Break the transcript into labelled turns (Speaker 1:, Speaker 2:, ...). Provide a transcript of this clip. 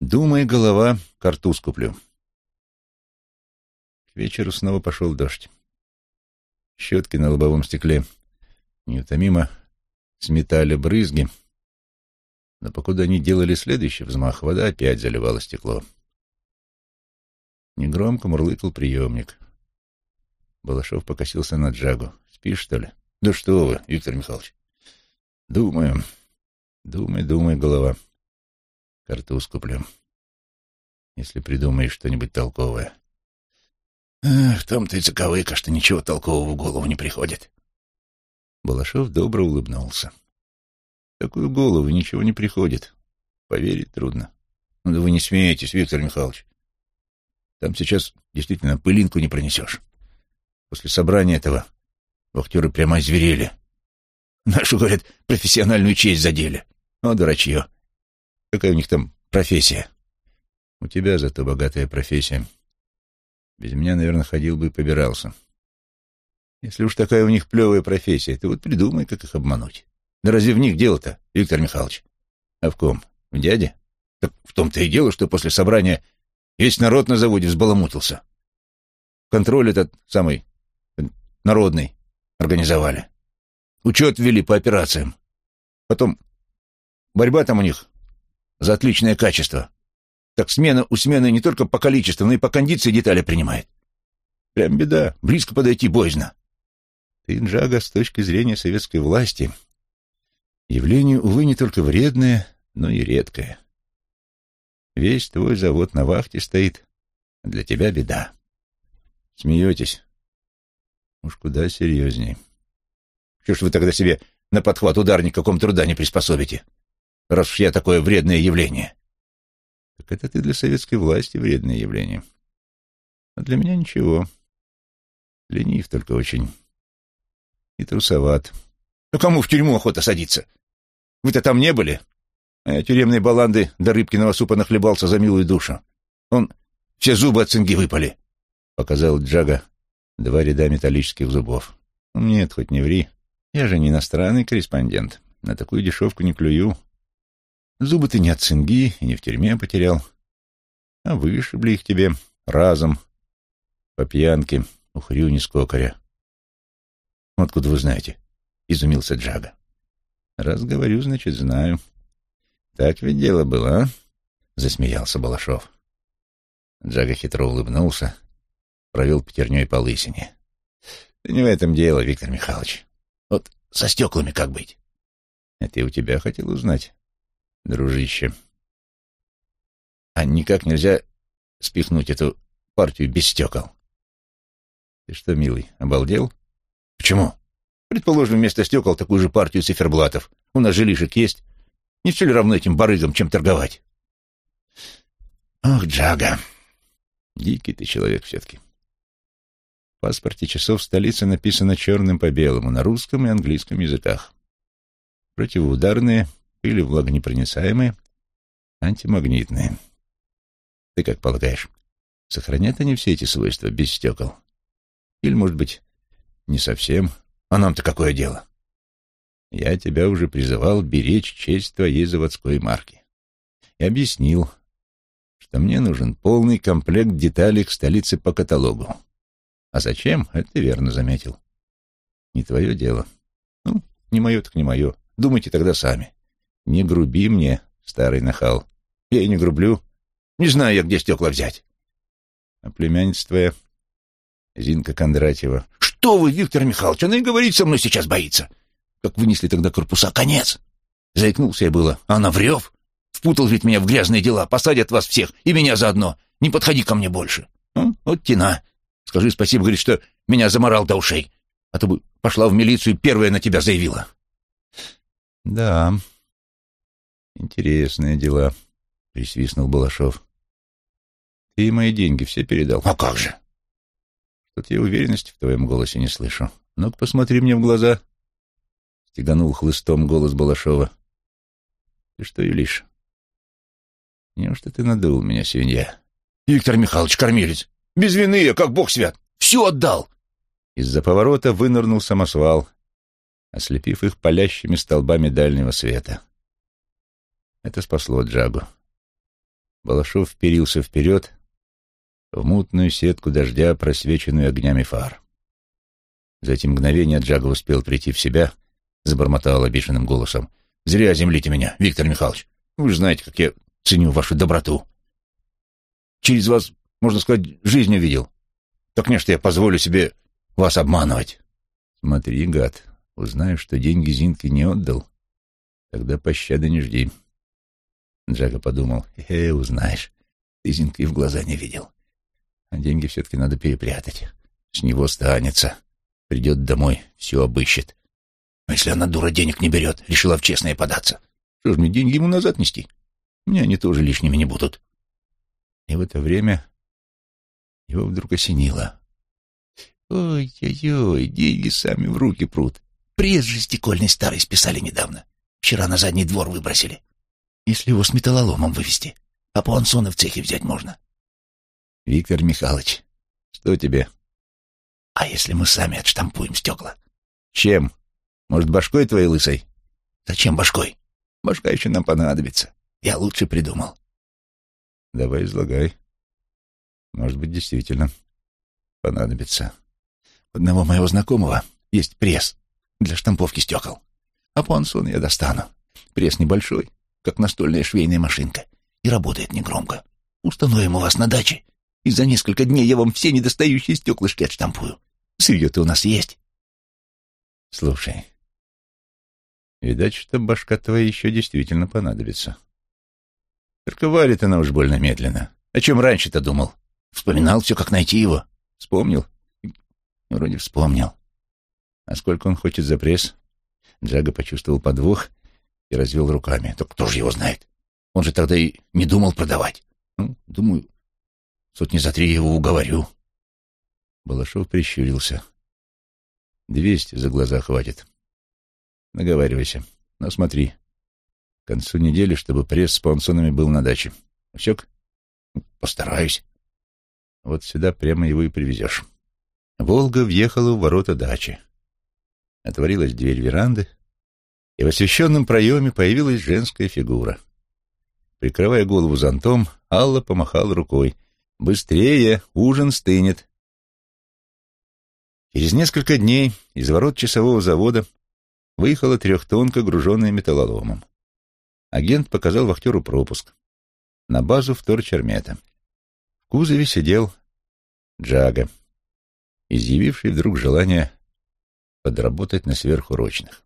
Speaker 1: Думай, голова, картуз куплю. К вечеру снова пошел дождь. Щетки на лобовом стекле неутомимо сметали брызги, но покуда они делали следующий взмах, вода опять заливала стекло. Негромко мурлыкал приемник. Балашов покосился на Джагу. «Спишь, что ли?» «Да что вы, Виктор Михайлович!» «Думаю. Думай, думай, голова. Картуз куплю. Если придумаешь что-нибудь толковое». «В том-то и заковыка, что ничего толкового в голову не приходит». Балашов добро улыбнулся. Такую голову ничего не приходит. Поверить трудно. Ну да вы не смеетесь, Виктор Михайлович. Там сейчас действительно пылинку не пронесешь. После собрания этого вахтеры прямо озверели. Нашу, говорят, профессиональную честь задели. О, дурачье. Какая у них там профессия? У тебя зато богатая профессия. Без меня, наверное, ходил бы и побирался. Если уж такая у них плевая профессия, то вот придумай, как их обмануть. Да разве в них дело-то, Виктор Михайлович? А в ком? В дяде? Так в том-то и дело, что после собрания Весь народ на заводе взбаламутился. Контроль этот самый народный организовали. Учет ввели по операциям. Потом борьба там у них за отличное качество. Так смена у смены не только по количеству, но и по кондиции детали принимает. Прям беда, близко подойти боязно. Ты, Джага, с точки зрения советской власти, явление, увы, не только вредное, но и редкое. Весь твой завод на вахте стоит, для тебя беда. Смеетесь? Уж куда серьезней. Что ж вы тогда себе на подхват ударник каком труда не приспособите, раз уж я такое вредное явление? Так это ты для советской власти вредное явление. А для меня ничего. Ленив только очень. И трусоват. Ну кому в тюрьму охота садиться? Вы-то там не были? А я тюремной баланды до рыбкиного супа нахлебался за милую душу. Он все зубы от цинги выпали, — показал Джага два ряда металлических зубов. Ну, нет, хоть не ври. Я же не иностранный корреспондент. На такую дешевку не клюю. Зубы ты не от цинги и не в тюрьме потерял. А вышибли их тебе разом, по пьянке, у хрюни скокаря. «Откуда вы знаете?» — изумился Джага. «Раз говорю, значит, знаю». «Так ведь дело было, а?» — засмеялся Балашов. Джага хитро улыбнулся, провел пятерней по лысине. «Да не в этом дело, Виктор Михайлович. Вот со стеклами как быть?» «Это и у тебя хотел узнать, дружище. А никак нельзя спихнуть эту партию без стекол?» «Ты что, милый, обалдел?» «Почему?» «Предположим, вместо стекол такую же партию циферблатов. У нас жилишек есть». Не все ли равно этим барыгам, чем торговать? Ох, Джага, дикий ты человек все-таки. В паспорте часов столицы написано черным по белому на русском и английском языках. Противоударные, или влагонепроницаемые, антимагнитные. Ты как полагаешь, сохранят они все эти свойства без стекол? Или, может быть, не совсем? А нам-то какое дело? Я тебя уже призывал беречь честь твоей заводской марки. И объяснил, что мне нужен полный комплект деталей к столице по каталогу. А зачем, это ты верно заметил. Не твое дело. Ну, не мое так не мое. Думайте тогда сами. Не груби мне, старый нахал. Я и не грублю. Не знаю я, где стекла взять. А племянница твоя, Зинка Кондратьева. Что вы, Виктор Михайлович, она и говорить со мной сейчас боится как вынесли тогда корпуса. Конец! Заикнулся я было, она врев. Впутал ведь меня в грязные дела, посадят вас всех, и меня заодно. Не подходи ко мне больше. Ну, вот тена. Скажи спасибо, говорит, что меня заморал до ушей. А то бы пошла в милицию первая на тебя заявила. Да, интересные дела, присвистнул Балашов. Ты мои деньги все передал. А как же? Что-то я уверенности в твоем голосе не слышу. Ну-ка, посмотри мне в глаза. Стеганул хлыстом голос Балашова. Ты что, Юлиш? Неужто ты надул меня, свинья? Виктор Михайлович, кормилец, без вины я, как бог свят, все отдал. Из-за поворота вынырнул самосвал, ослепив их палящими столбами дальнего света. Это спасло Джагу. Балашов вперился вперед в мутную сетку дождя, просвеченную огнями фар. За эти мгновения Джага успел прийти в себя, забормотал обиженным голосом. «Зря землите меня, Виктор Михайлович. Вы же знаете, как я ценю вашу доброту. Через вас, можно сказать, жизнь увидел. Так не, что я позволю себе вас обманывать». «Смотри, гад, узнаю, что деньги Зинке не отдал, тогда пощады не жди». Джага подумал, «Э, узнаешь, ты Зинка и в глаза не видел. А деньги все-таки надо перепрятать. С него станется. Придет домой, все обыщет. А если она, дура, денег не берет, решила в честное податься? Что ж мне деньги ему назад нести? Мне они тоже лишними не будут. И в это время его вдруг осенило. Ой-ой-ой, деньги сами в руки прут. Пресс же стекольный старый списали недавно. Вчера на задний двор выбросили. Если его с металлоломом вывести, а пуансоны в цехе взять можно. Виктор Михайлович, что тебе? А если мы сами отштампуем стекла? Чем? Может, башкой твоей лысой? Зачем башкой? Башка еще нам понадобится. Я лучше придумал. Давай излагай. Может быть, действительно понадобится. У одного моего знакомого есть пресс для штамповки стекол. А пуансон я достану. Пресс небольшой, как настольная швейная машинка, и работает негромко. Установим у вас на даче, и за несколько дней я вам все недостающие стеклышки отштампую. Сырье-то у нас есть. Слушай, видать, что башка твоя еще действительно понадобится. Только варит она уж больно медленно. О чем раньше-то думал? Вспоминал все, как найти его. Вспомнил? Вроде вспомнил. А сколько он хочет за пресс? Джага почувствовал подвох и развел руками. Так кто же его знает? Он же тогда и не думал продавать. Ну, думаю, сотни за три его уговорю. Балашов прищурился. «Двести за глаза хватит. Наговаривайся. Но смотри, к концу недели, чтобы пресс с пансонами был на даче. Усек? Постараюсь. Вот сюда прямо его и привезешь». Волга въехала в ворота дачи. Отворилась дверь веранды, и в освещенном проеме появилась женская фигура. Прикрывая голову зонтом, Алла помахала рукой. «Быстрее! Ужин стынет!» Через несколько дней из ворот часового завода выехала трехтонка, груженная металлоломом. Агент показал вахтеру пропуск на базу вторчермета. В кузове сидел Джага, изъявивший вдруг желание подработать на сверхурочных.